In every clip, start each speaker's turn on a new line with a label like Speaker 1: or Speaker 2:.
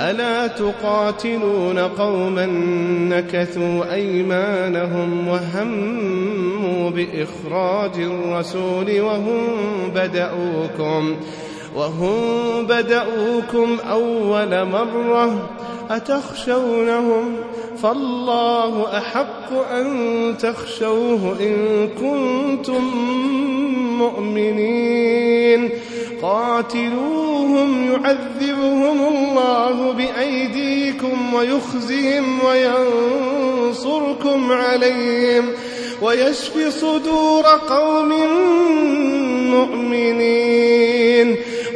Speaker 1: ألا تقاتلون قوما نكثوا أيمانهم وهموا بإخراج الرسول وهم بدأوكم ۖ وهم بدأوكم أول مرة أتخشونهم فالله أحق أن تخشوه إن كنتم مؤمنين قاتلوهم يعذبهم الله بأيديكم ويخزهم وينصركم عليهم ويشف صدور قوم مؤمنين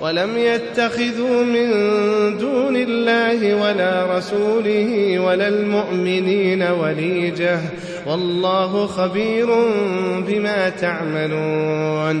Speaker 1: ولم يتخذوا من دون الله ولا رسوله ولا المؤمنين وليجه والله خبير بما تعملون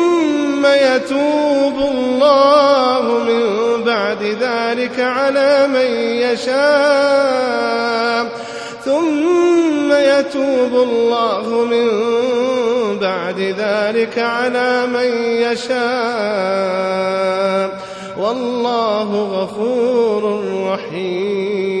Speaker 1: ثم يتوب الله من بعد ذلك على من يشاء ثم يتوب الله من بعد ذلك على من يشاء والله غفور رحيم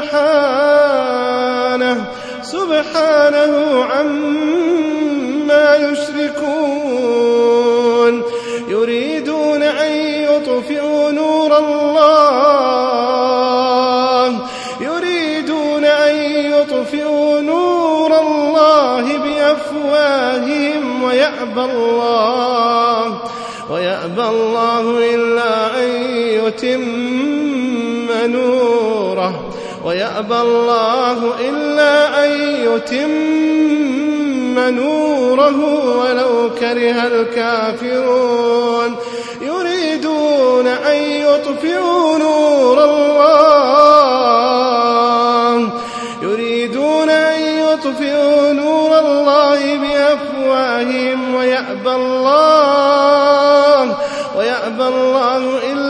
Speaker 1: سبحانه سبحانه عما يشركون يريدون أن يطفئوا نور الله يريدون أن يطفئوا نور الله بأفواههم ويأبى الله ويأبى الله إلا أن يتم نوره ويأبى الله إلا أن يتم نوره ولو كره الكافرون يريدون أن يطفئوا نور الله يريدون أن يطفئوا نور الله بأفواههم ويأبى الله ويأبى الله إلا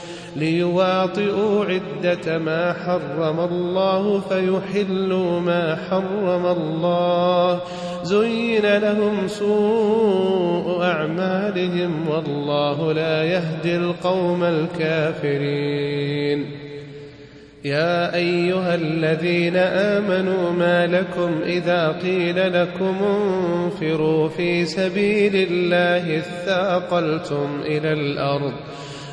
Speaker 1: ليواطئوا عدة ما حرم الله فيحلوا ما حرم الله زين لهم سوء أعمالهم والله لا يهدي القوم الكافرين يا أيها الذين آمنوا ما لكم إذا قيل لكم انفروا في سبيل الله اثاقلتم إلى الأرض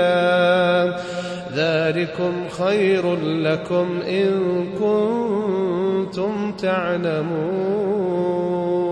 Speaker 1: الله ذلكم خير لكم إن كنتم تعلمون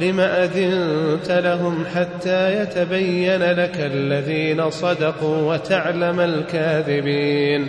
Speaker 1: لم أذنت لهم حتى يتبين لك الذين صدقوا وتعلم الكاذبين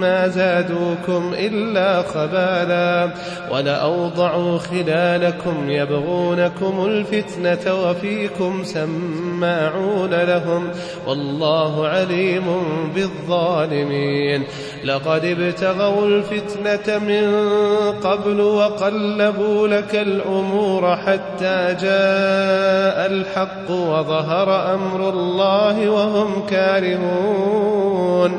Speaker 1: ما زادوكم إلا خبالا ولأوضعوا خلالكم يبغونكم الفتنة وفيكم سماعون لهم والله عليم بالظالمين لقد ابتغوا الفتنة من قبل وقلبوا لك الأمور حتى جاء الحق وظهر أمر الله وهم كارهون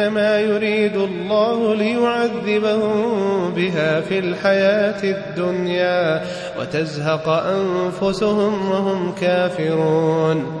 Speaker 1: إنما يريد الله ليعذبهم بها في الحياة الدنيا وتزهق أنفسهم وهم كافرون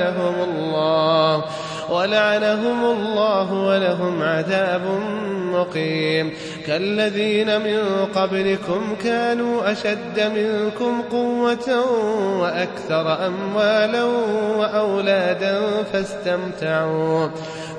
Speaker 1: ولعنهم الله ولعنهم الله ولهم عذاب مقيم كالذين من قبلكم كانوا أشد منكم قوة وأكثر أموالا وأولادا فاستمتعوا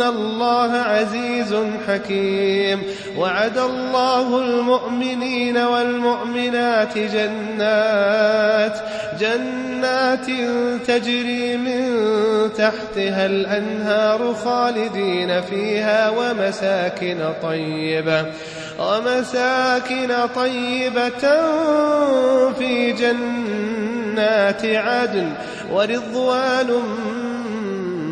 Speaker 1: إن الله عزيز حكيم وعد الله المؤمنين والمؤمنات جنات جنات تجري من تحتها الأنهار خالدين فيها ومساكن طيبة ومساكن طيبة في جنات عدن ورضوان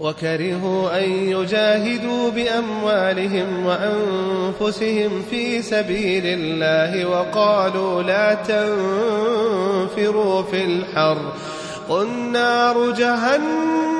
Speaker 1: وكرهوا أن يجاهدوا بأموالهم وأنفسهم في سبيل الله وقالوا لا تنفروا في الحر قل نار جهنم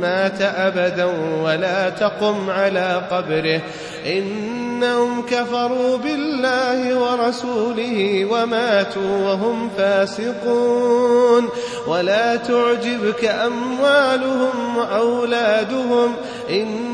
Speaker 1: مات أبدا ولا تقم على قبره إنهم كفروا بالله ورسوله وماتوا وهم فاسقون ولا تعجبك أموالهم وأولادهم إن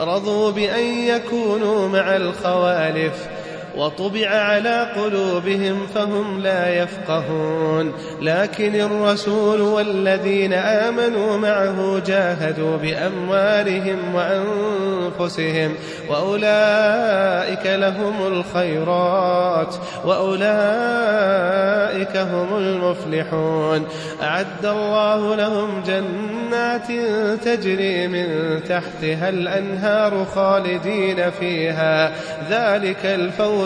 Speaker 1: رضوا بأن يكونوا مع الخوالف وطبع على قلوبهم فهم لا يفقهون لكن الرسول والذين آمنوا معه جاهدوا بأموالهم وأنفسهم وأولئك لهم الخيرات وأولئك هم المفلحون أعد الله لهم جنات تجري من تحتها الأنهار خالدين فيها ذلك الفوز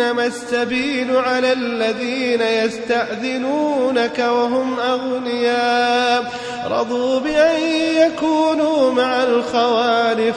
Speaker 1: إنما السبيل على الذين يستأذنونك وهم أغنياء رضوا بأن يكونوا مع الخوالف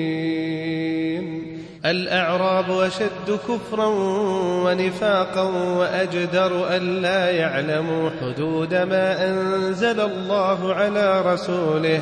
Speaker 1: الأعراب أشد كفرا ونفاقا وأجدر أن لا يعلموا حدود ما أنزل الله على رسوله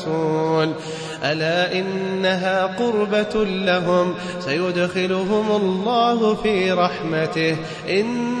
Speaker 1: رسول ألا إنها قربة لهم سيدخلهم الله في رحمته إن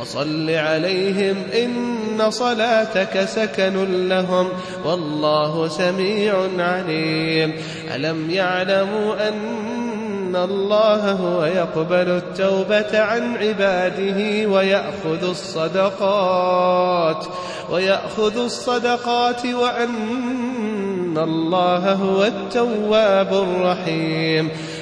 Speaker 1: وصل عليهم إن صلاتك سكن لهم والله سميع عليم ألم يعلموا أن إن الله هو يقبل التوبة عن عباده ويأخذ الصدقات ويأخذ الصدقات وأن الله هو التواب الرحيم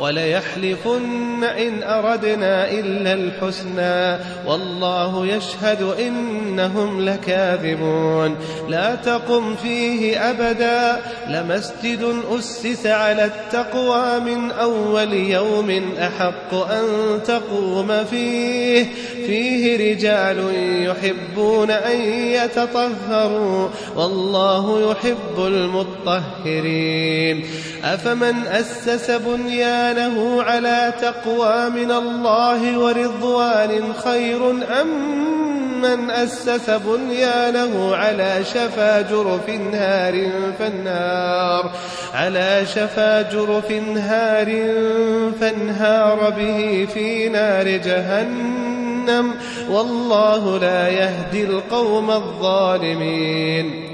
Speaker 1: وليحلفن إن أردنا إلا الحسنى والله يشهد إنهم لكاذبون لا تقم فيه أبدا لمسجد أسس على التقوى من أول يوم أحق أن تقوم فيه فيه رجال يحبون أن يتطهروا والله يحب المطهرين أفمن أسس بنيانه له على تقوى من الله ورضوان خير أم من أسس بنيانه على شفا جرف هار فانهار على شفا جرف هار فانهار به في نار جهنم والله لا يهدي القوم الظالمين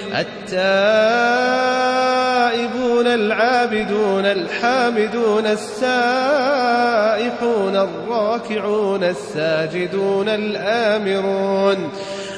Speaker 1: التائبون العابدون الحامدون السائحون الراكعون الساجدون الآمرون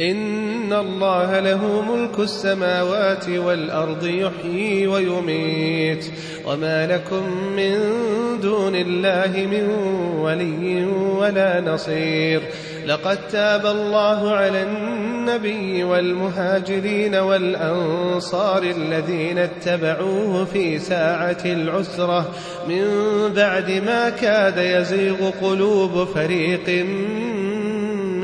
Speaker 1: إن الله له ملك السماوات والأرض يحيي ويميت وما لكم من دون الله من ولي ولا نصير لقد تاب الله على النبي والمهاجرين والأنصار الذين اتبعوه في ساعة العسرة من بعد ما كاد يزيغ قلوب فريق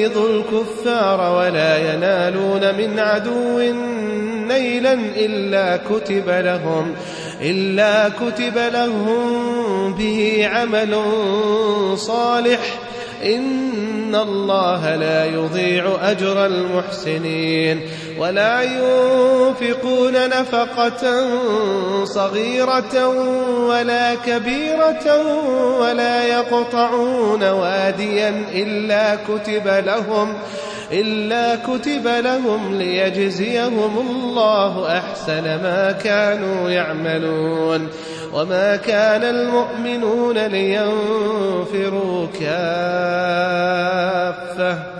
Speaker 1: يغيظ الكفار ولا ينالون من عدو نيلا إلا كتب لهم إلا كتب لهم به عمل صالح إن الله لا يضيع أجر المحسنين ولا ينفقون نفقة صغيرة ولا كبيرة ولا يقطعون واديا إلا كتب لهم ۖ إلا كتب لهم ليجزيهم الله أحسن ما كانوا يعملون وما كان المؤمنون لينفروا كافة